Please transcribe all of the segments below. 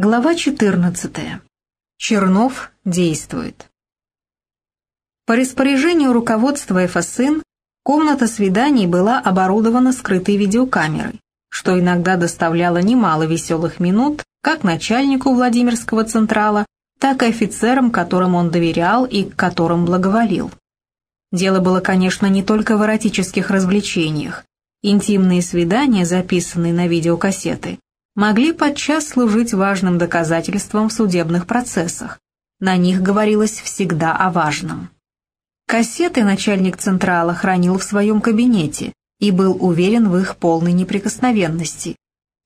Глава 14. Чернов действует. По распоряжению руководства ФСН комната свиданий была оборудована скрытой видеокамерой, что иногда доставляло немало веселых минут как начальнику Владимирского Централа, так и офицерам, которым он доверял и к которым благоволил. Дело было, конечно, не только в эротических развлечениях. Интимные свидания, записанные на видеокассеты, могли подчас служить важным доказательством в судебных процессах. На них говорилось всегда о важном. Кассеты начальник Централа хранил в своем кабинете и был уверен в их полной неприкосновенности.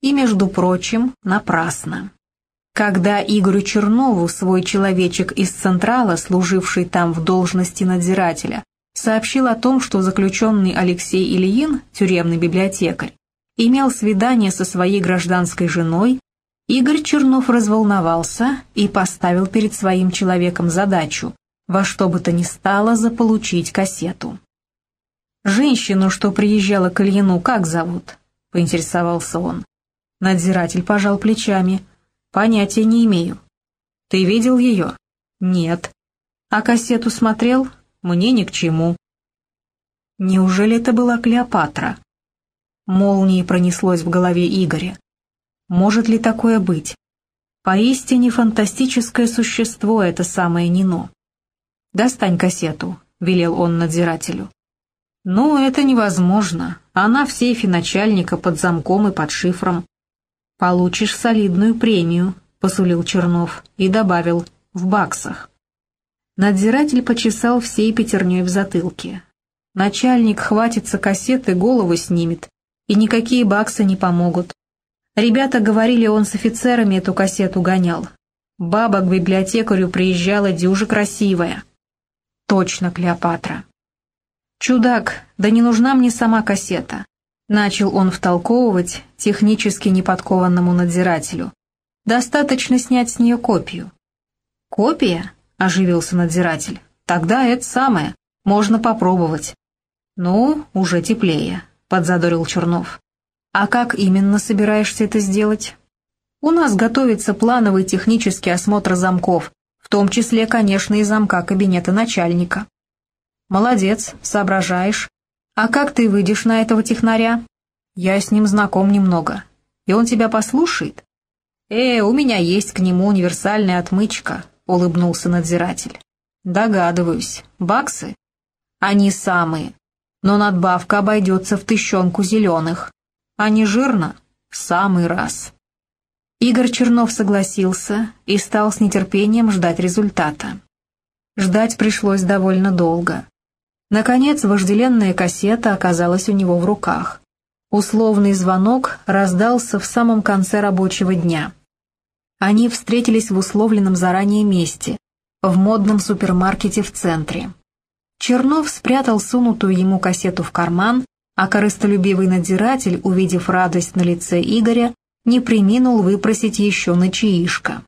И, между прочим, напрасно. Когда Игорю Чернову свой человечек из Централа, служивший там в должности надзирателя, сообщил о том, что заключенный Алексей Ильин, тюремный библиотекарь, имел свидание со своей гражданской женой, Игорь Чернов разволновался и поставил перед своим человеком задачу во что бы то ни стало заполучить кассету. «Женщину, что приезжала к Ильину, как зовут?» — поинтересовался он. Надзиратель пожал плечами. «Понятия не имею». «Ты видел ее?» «Нет». «А кассету смотрел?» «Мне ни к чему». Неужели это была Клеопатра? Молнией пронеслось в голове Игоря. Может ли такое быть? Поистине фантастическое существо это самое Нино. «Достань кассету», — велел он надзирателю. «Ну, это невозможно. Она в сейфе начальника под замком и под шифром». «Получишь солидную премию», — посулил Чернов и добавил, «в баксах». Надзиратель почесал всей пятерней в затылке. Начальник хватится кассеты, голову снимет, и никакие баксы не помогут. Ребята говорили, он с офицерами эту кассету гонял. Баба к библиотекарю приезжала дюжа красивая. Точно Клеопатра. «Чудак, да не нужна мне сама кассета», — начал он втолковывать технически неподкованному надзирателю. «Достаточно снять с нее копию». «Копия?» — оживился надзиратель. «Тогда это самое. Можно попробовать». «Ну, уже теплее подзадорил Чернов. «А как именно собираешься это сделать?» «У нас готовится плановый технический осмотр замков, в том числе, конечно, и замка кабинета начальника». «Молодец, соображаешь. А как ты выйдешь на этого технаря?» «Я с ним знаком немного. И он тебя послушает?» «Э, у меня есть к нему универсальная отмычка», — улыбнулся надзиратель. «Догадываюсь. Баксы?» «Они самые но надбавка обойдется в тыщенку зеленых. А не жирно? В самый раз. Игорь Чернов согласился и стал с нетерпением ждать результата. Ждать пришлось довольно долго. Наконец, вожделенная кассета оказалась у него в руках. Условный звонок раздался в самом конце рабочего дня. Они встретились в условленном заранее месте, в модном супермаркете в центре. Чернов спрятал сунутую ему кассету в карман, а корыстолюбивый надзиратель, увидев радость на лице Игоря, не приминул выпросить еще на чаишко.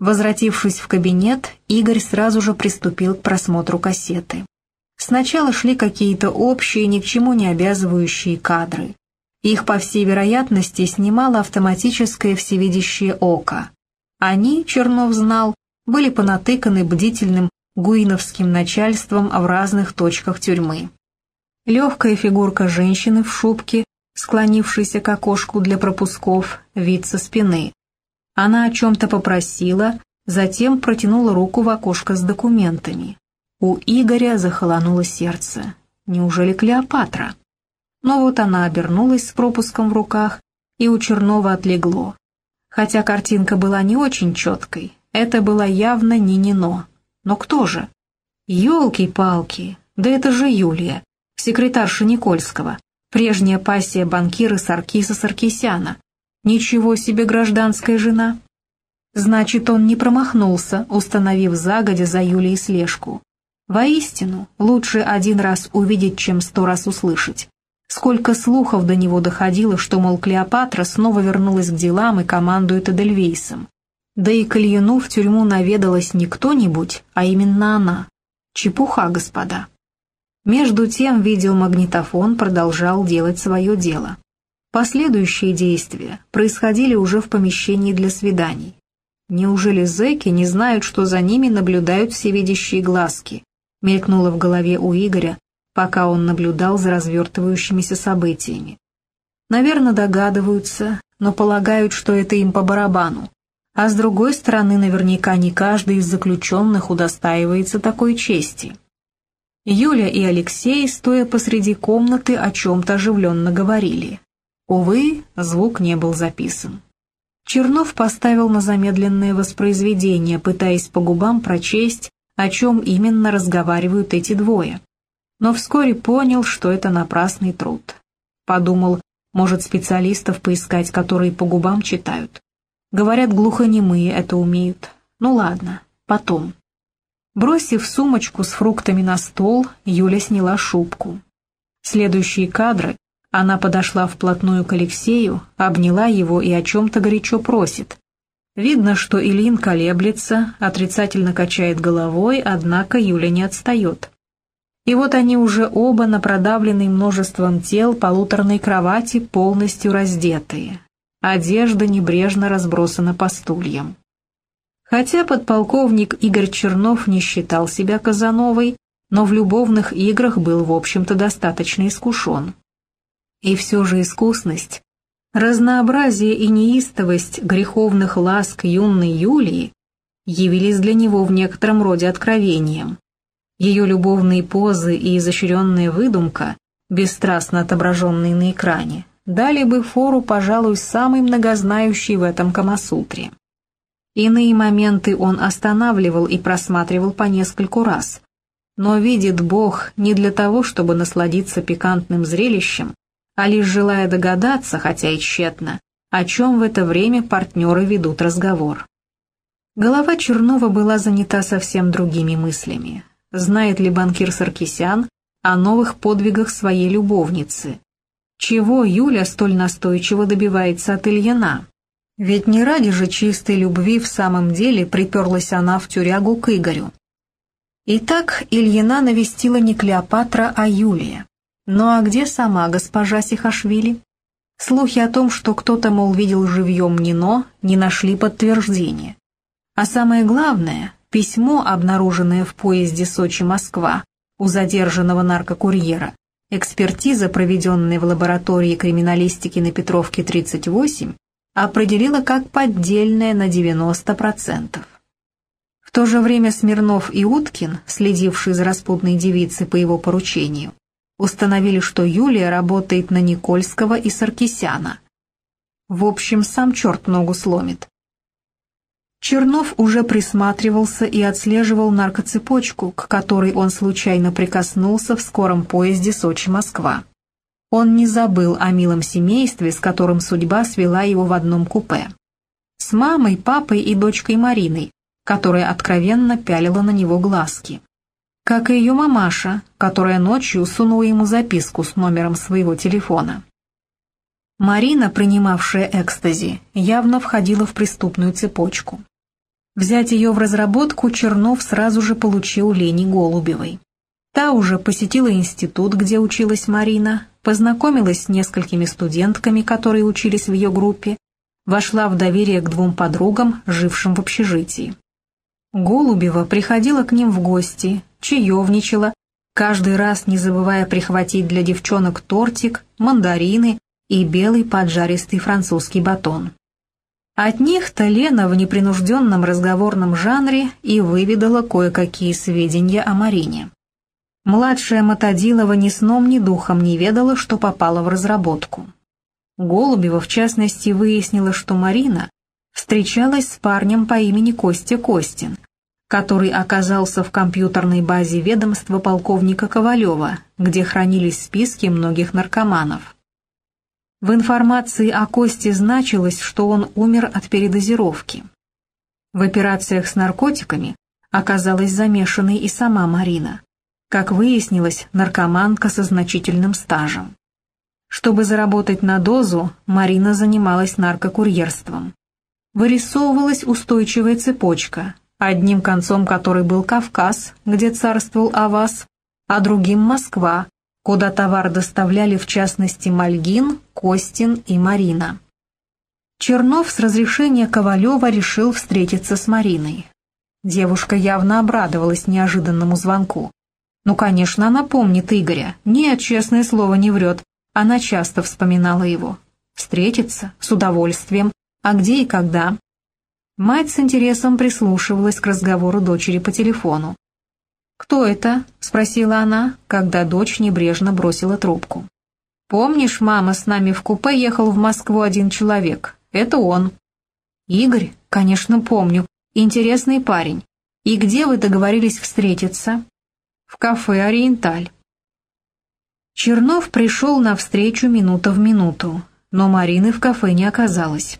Возвратившись в кабинет, Игорь сразу же приступил к просмотру кассеты. Сначала шли какие-то общие, ни к чему не обязывающие кадры. Их, по всей вероятности, снимало автоматическое всевидящее око. Они, Чернов знал, были понатыканы бдительным гуиновским начальством в разных точках тюрьмы. Легкая фигурка женщины в шубке, склонившейся к окошку для пропусков, вид со спины. Она о чем-то попросила, затем протянула руку в окошко с документами. У Игоря захолонуло сердце. Неужели Клеопатра? Но вот она обернулась с пропуском в руках, и у Чернова отлегло. Хотя картинка была не очень четкой, это было явно не Нино. Но кто же? Ёлки-палки, да это же Юлия, секретарша Никольского, прежняя пассия банкира Саркиса Саркисяна. Ничего себе гражданская жена. Значит, он не промахнулся, установив загодя за Юлией слежку. Воистину, лучше один раз увидеть, чем сто раз услышать. Сколько слухов до него доходило, что, мол, Клеопатра снова вернулась к делам и командует Эдельвейсом. Да и к Ильину в тюрьму наведалась не кто-нибудь, а именно она. Чепуха, господа. Между тем видеомагнитофон продолжал делать свое дело. Последующие действия происходили уже в помещении для свиданий. Неужели зэки не знают, что за ними наблюдают всевидящие глазки? Мелькнуло в голове у Игоря, пока он наблюдал за развертывающимися событиями. Наверное, догадываются, но полагают, что это им по барабану. А с другой стороны, наверняка не каждый из заключенных удостаивается такой чести. Юля и Алексей, стоя посреди комнаты, о чем-то оживленно говорили. Увы, звук не был записан. Чернов поставил на замедленное воспроизведение, пытаясь по губам прочесть, о чем именно разговаривают эти двое. Но вскоре понял, что это напрасный труд. Подумал, может, специалистов поискать, которые по губам читают. Говорят, глухонемые это умеют. Ну ладно, потом. Бросив сумочку с фруктами на стол, Юля сняла шубку. Следующие кадры она подошла вплотную к Алексею, обняла его и о чем-то горячо просит. Видно, что Ильин колеблется, отрицательно качает головой, однако Юля не отстает. И вот они уже оба на продавленной множеством тел полуторной кровати полностью раздетые. Одежда небрежно разбросана по стульям. Хотя подполковник Игорь Чернов не считал себя Казановой, но в любовных играх был, в общем-то, достаточно искушен. И все же искусность, разнообразие и неистовость греховных ласк юной Юлии явились для него в некотором роде откровением. Ее любовные позы и изощренная выдумка, бесстрастно отображенные на экране, дали бы фору, пожалуй, самой многознающей в этом Камасутре. Иные моменты он останавливал и просматривал по нескольку раз. Но видит Бог не для того, чтобы насладиться пикантным зрелищем, а лишь желая догадаться, хотя и тщетно, о чем в это время партнеры ведут разговор. Голова Чернова была занята совсем другими мыслями. Знает ли банкир Саркисян о новых подвигах своей любовницы? Чего Юля столь настойчиво добивается от Ильина? Ведь не ради же чистой любви в самом деле приперлась она в тюрягу к Игорю. Итак, Ильина навестила не Клеопатра, а Юлия. Ну а где сама госпожа Сихашвили? Слухи о том, что кто-то, мол, видел живьем Нино, не нашли подтверждения. А самое главное, письмо, обнаруженное в поезде Сочи-Москва у задержанного наркокурьера, экспертиза, проведенная в лаборатории криминалистики на Петровке 38, определила как поддельное на 90%. В то же время Смирнов и Уткин, следившие за распутной девицей по его поручению, установили, что Юлия работает на Никольского и Саркисяна. В общем, сам черт ногу сломит. Чернов уже присматривался и отслеживал наркоцепочку, к которой он случайно прикоснулся в скором поезде Сочи-Москва. Он не забыл о милом семействе, с которым судьба свела его в одном купе. С мамой, папой и дочкой Мариной, которая откровенно пялила на него глазки как и ее мамаша, которая ночью сунула ему записку с номером своего телефона. Марина, принимавшая экстази, явно входила в преступную цепочку. Взять ее в разработку Чернов сразу же получил Лени Голубевой. Та уже посетила институт, где училась Марина, познакомилась с несколькими студентками, которые учились в ее группе, вошла в доверие к двум подругам, жившим в общежитии. Голубева приходила к ним в гости, чаевничала, каждый раз не забывая прихватить для девчонок тортик, мандарины и белый поджаристый французский батон. От них-то Лена в непринужденном разговорном жанре и выведала кое-какие сведения о Марине. Младшая Матадилова ни сном, ни духом не ведала, что попала в разработку. Голубева, в частности, выяснила, что Марина встречалась с парнем по имени Костя Костин, который оказался в компьютерной базе ведомства полковника Ковалева, где хранились списки многих наркоманов. В информации о Косте значилось, что он умер от передозировки. В операциях с наркотиками оказалась замешанной и сама Марина. Как выяснилось, наркоманка со значительным стажем. Чтобы заработать на дозу, Марина занималась наркокурьерством вырисовывалась устойчивая цепочка, одним концом которой был Кавказ, где царствовал Авас, а другим Москва, куда товар доставляли в частности Мальгин, Костин и Марина. Чернов с разрешения Ковалева решил встретиться с Мариной. Девушка явно обрадовалась неожиданному звонку. Ну, конечно, она помнит Игоря, нет, честное слово, не врет. Она часто вспоминала его. Встретиться? С удовольствием. А где и когда? Мать с интересом прислушивалась к разговору дочери по телефону. «Кто это?» — спросила она, когда дочь небрежно бросила трубку. «Помнишь, мама, с нами в купе ехал в Москву один человек? Это он». «Игорь? Конечно, помню. Интересный парень. И где вы договорились встретиться?» «В кафе «Ориенталь». Чернов пришел навстречу минута в минуту, но Марины в кафе не оказалось.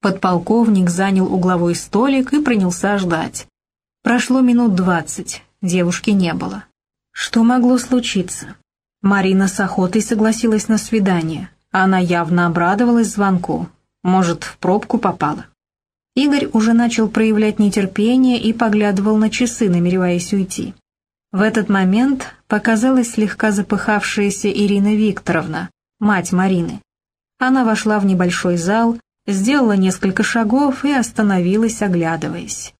Подполковник занял угловой столик и принялся ждать. Прошло минут двадцать, девушки не было. Что могло случиться? Марина с охотой согласилась на свидание. Она явно обрадовалась звонку. Может, в пробку попала. Игорь уже начал проявлять нетерпение и поглядывал на часы, намереваясь уйти. В этот момент показалась слегка запыхавшаяся Ирина Викторовна, мать Марины. Она вошла в небольшой зал, сделала несколько шагов и остановилась, оглядываясь.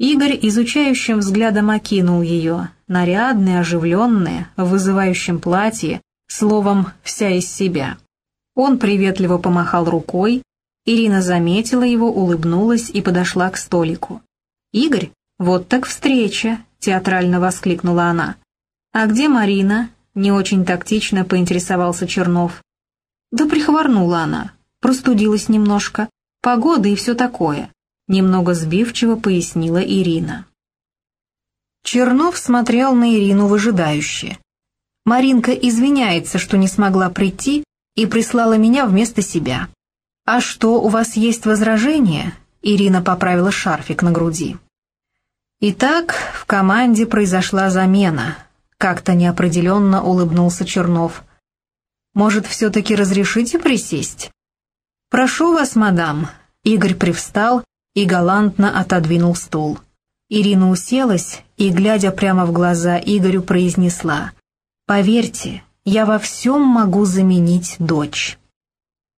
Игорь изучающим взглядом окинул ее, нарядная, оживленная, в вызывающем платье, словом, вся из себя. Он приветливо помахал рукой, Ирина заметила его, улыбнулась и подошла к столику. «Игорь, вот так встреча!» — театрально воскликнула она. «А где Марина?» — не очень тактично поинтересовался Чернов. Да прихворнула она, простудилась немножко, погода и все такое, немного сбивчиво пояснила Ирина. Чернов смотрел на Ирину выжидающе. Маринка извиняется, что не смогла прийти и прислала меня вместо себя. «А что, у вас есть возражения?» Ирина поправила шарфик на груди. Итак, в команде произошла замена. Как-то неопределенно улыбнулся Чернов. Может, все-таки разрешите присесть?» «Прошу вас, мадам». Игорь привстал и галантно отодвинул стул. Ирина уселась и, глядя прямо в глаза, Игорю произнесла «Поверьте, я во всем могу заменить дочь».